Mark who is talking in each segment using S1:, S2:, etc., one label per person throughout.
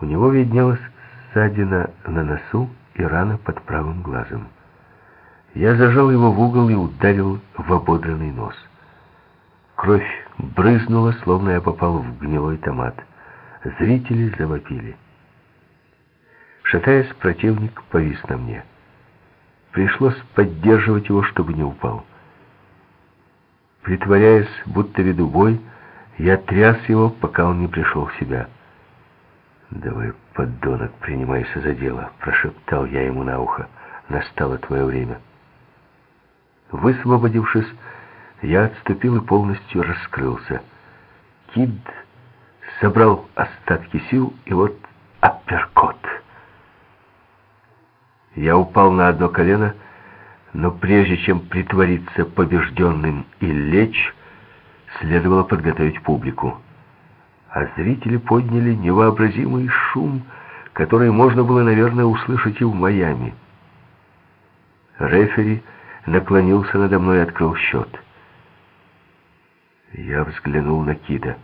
S1: У него виднелась ссадина на носу и рана под правым глазом. Я зажал его в угол и ударил в ободранный нос. Кровь брызнула, словно я попал в гнилой томат. Зрители завопили. Шатаясь, противник повис на мне. Пришлось поддерживать его, чтобы не упал. Притворяясь, будто веду бой, я тряс его, пока он не пришел в себя. «Давай, подонок, принимайся за дело», — прошептал я ему на ухо. «Настало твое время». Высвободившись, я отступил и полностью раскрылся. Кид собрал остатки сил, и вот апперкот. Я упал на одно колено, но прежде чем притвориться побежденным и лечь, следовало подготовить публику. А зрители подняли невообразимый шум, который можно было, наверное, услышать и в Майами. Рефери наклонился надо мной и открыл счет. Я взглянул на Кида.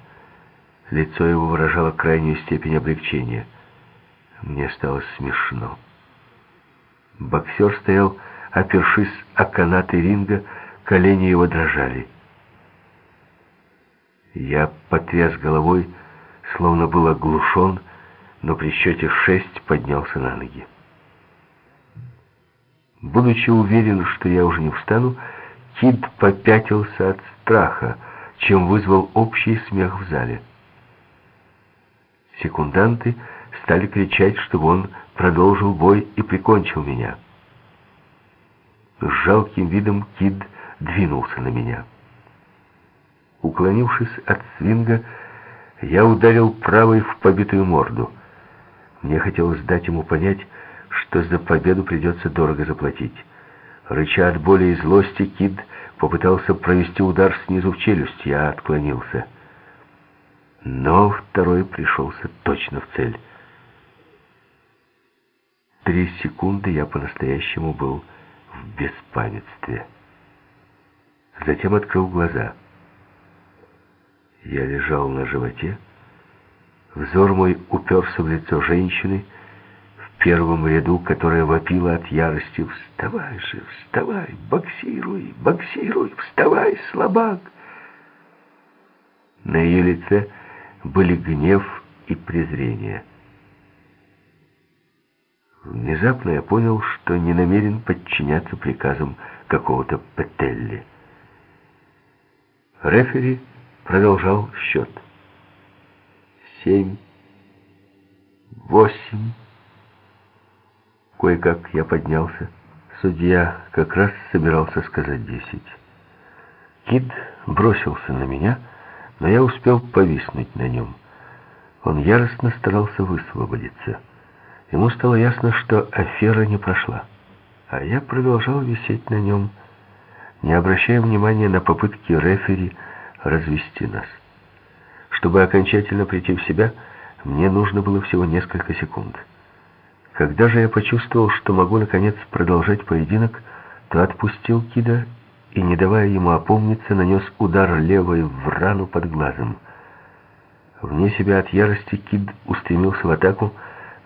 S1: Лицо его выражало крайнюю степень облегчения. Мне стало смешно. Боксер стоял, опершись о канаты ринга, колени его дрожали. Я потряс головой, словно был оглушен, но при счете шесть поднялся на ноги. Будучи уверен, что я уже не встану, Кид попятился от страха, чем вызвал общий смех в зале. Секунданты стали кричать, чтобы он продолжил бой и прикончил меня. С жалким видом Кид двинулся на меня. Уклонившись от свинга, я ударил правой в побитую морду. Мне хотелось дать ему понять, что за победу придется дорого заплатить. Рыча от боли и злости, Кид попытался провести удар снизу в челюсть. Я отклонился. Но второй пришелся точно в цель. Три секунды я по-настоящему был в беспамятстве. Затем открыл глаза. Я лежал на животе. Взор мой уперся в лицо женщины, в первом ряду, которая вопила от ярости. «Вставай же, вставай, боксируй, боксируй, вставай, слабак!» На ее лице были гнев и презрение. Внезапно я понял, что не намерен подчиняться приказам какого-то Петелли. Рефери продолжал счет. Семь, восемь. Кое-как я поднялся. Судья как раз собирался сказать десять. Кид бросился на меня, но я успел повиснуть на нем. Он яростно старался высвободиться. Ему стало ясно, что афера не прошла. А я продолжал висеть на нем, не обращая внимания на попытки рефери развести нас. Чтобы окончательно прийти в себя, мне нужно было всего несколько секунд. Когда же я почувствовал, что могу наконец продолжать поединок, то отпустил Кида и, не давая ему опомниться, нанес удар левой в рану под глазом. Вне себя от ярости Кид устремился в атаку,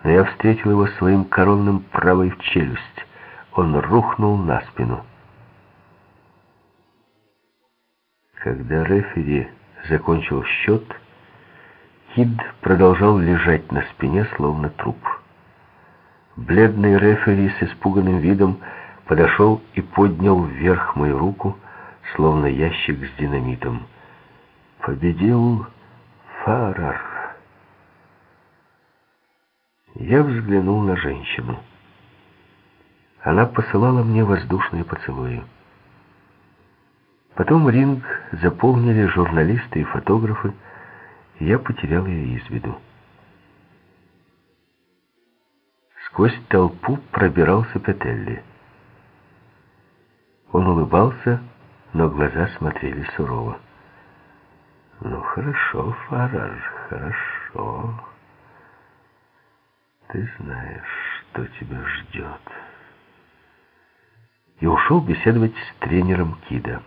S1: но я встретил его своим коронным правой в челюсть. Он рухнул на спину. Когда рефери закончил счет, Кид продолжал лежать на спине, словно труп. Бледный рефери с испуганным видом подошел и поднял вверх мою руку, словно ящик с динамитом. Победил Фарар. Я взглянул на женщину. Она посылала мне воздушные поцелуи. Потом ринг заполнили журналисты и фотографы, и я потерял ее из виду. Сквозь толпу пробирался Петелли. Он улыбался, но глаза смотрели сурово. «Ну, хорошо, Фараж, хорошо. Ты знаешь, что тебя ждет». И ушел беседовать с тренером Кида.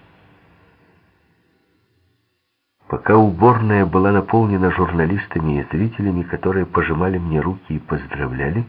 S1: Пока уборная была наполнена журналистами и зрителями, которые пожимали мне руки и поздравляли,